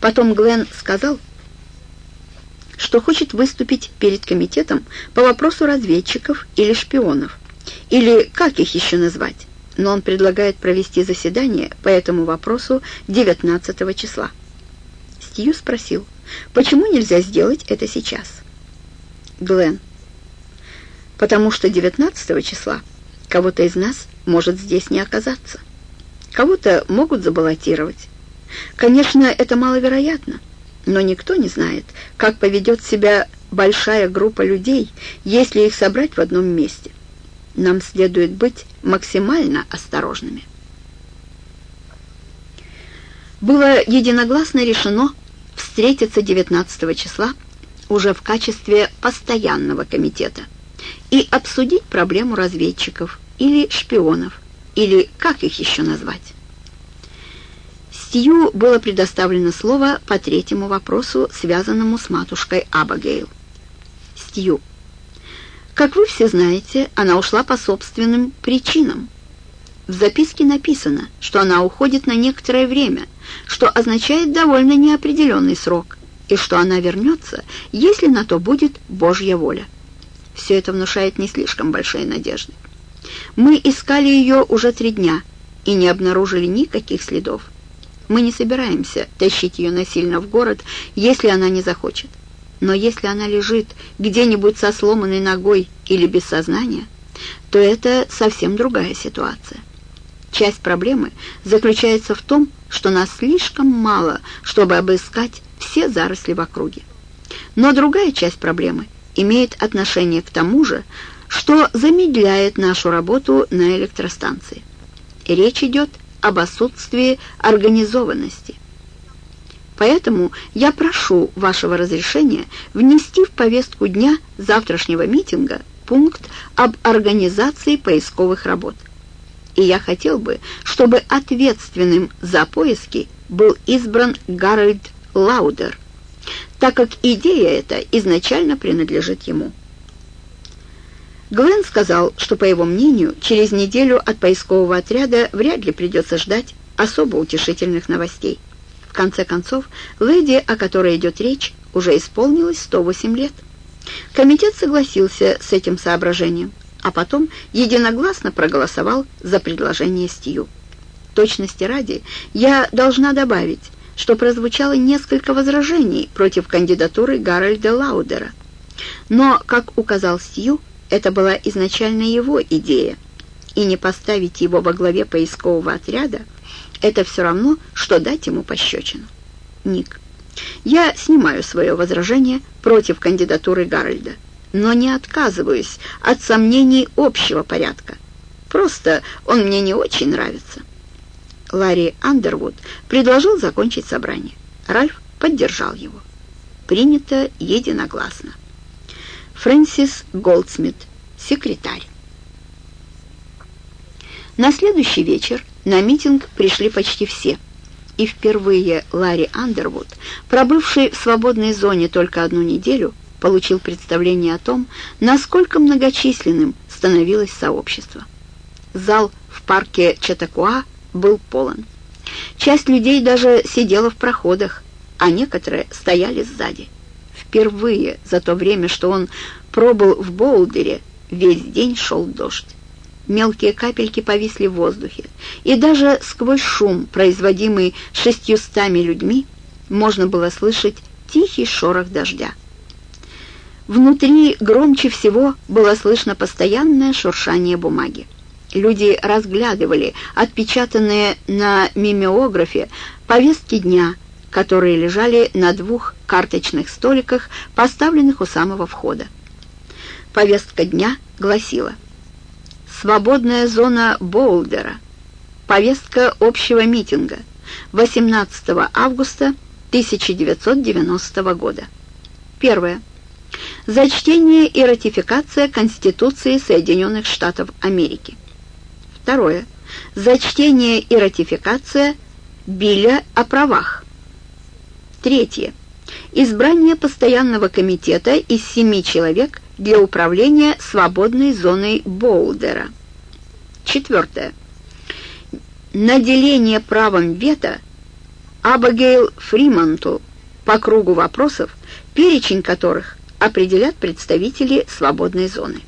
Потом Глен сказал, что хочет выступить перед комитетом по вопросу разведчиков или шпионов, или как их еще назвать, но он предлагает провести заседание по этому вопросу 19 числа. Стью спросил, почему нельзя сделать это сейчас? Глен, потому что 19 числа кого-то из нас может здесь не оказаться. Кого-то могут забаллотировать. Конечно, это маловероятно, но никто не знает, как поведет себя большая группа людей, если их собрать в одном месте. Нам следует быть максимально осторожными. Было единогласно решено встретиться 19 числа уже в качестве постоянного комитета и обсудить проблему разведчиков или шпионов, или как их еще назвать. Стью было предоставлено слово по третьему вопросу, связанному с матушкой Абагейл. Стью. Как вы все знаете, она ушла по собственным причинам. В записке написано, что она уходит на некоторое время, что означает довольно неопределенный срок, и что она вернется, если на то будет Божья воля. Все это внушает не слишком большие надежды. Мы искали ее уже три дня и не обнаружили никаких следов. Мы не собираемся тащить ее насильно в город, если она не захочет. Но если она лежит где-нибудь со сломанной ногой или без сознания, то это совсем другая ситуация. Часть проблемы заключается в том, что нас слишком мало, чтобы обыскать все заросли в округе. Но другая часть проблемы имеет отношение к тому же, что замедляет нашу работу на электростанции. Речь идет об отсутствии организованности. Поэтому я прошу вашего разрешения внести в повестку дня завтрашнего митинга пункт об организации поисковых работ. И я хотел бы, чтобы ответственным за поиски был избран Гарольд Лаудер, так как идея эта изначально принадлежит ему. Глен сказал, что, по его мнению, через неделю от поискового отряда вряд ли придется ждать особо утешительных новостей. В конце концов, леди, о которой идет речь, уже исполнилось 108 лет. Комитет согласился с этим соображением, а потом единогласно проголосовал за предложение Стью. Точности ради, я должна добавить, что прозвучало несколько возражений против кандидатуры Гарольда Лаудера. Но, как указал Стью, это была изначально его идея, и не поставить его во главе поискового отряда — это все равно, что дать ему пощечину. Ник. Я снимаю свое возражение против кандидатуры Гарольда, но не отказываюсь от сомнений общего порядка. Просто он мне не очень нравится. Ларри Андервуд предложил закончить собрание. Ральф поддержал его. Принято единогласно. Фрэнсис Голдсмит, секретарь. На следующий вечер на митинг пришли почти все. И впервые Ларри Андервуд, пробывший в свободной зоне только одну неделю, получил представление о том, насколько многочисленным становилось сообщество. Зал в парке Чатакуа был полон. Часть людей даже сидела в проходах, а некоторые стояли сзади. Впервые за то время, что он пробыл в Боулдере, весь день шел дождь. Мелкие капельки повисли в воздухе, и даже сквозь шум, производимый шестьюстами людьми, можно было слышать тихий шорох дождя. Внутри громче всего было слышно постоянное шуршание бумаги. Люди разглядывали отпечатанные на мимеографе повестки дня – которые лежали на двух карточных столиках, поставленных у самого входа. Повестка дня гласила «Свободная зона Боулдера. Повестка общего митинга. 18 августа 1990 года. Первое. Зачтение и ратификация Конституции Соединенных Штатов Америки. Второе. Зачтение и ратификация Биля о правах. Третье. Избрание постоянного комитета из семи человек для управления свободной зоной Боулдера. Четвертое. Наделение правом вето Абагейл Фриманту по кругу вопросов, перечень которых определят представители свободной зоны.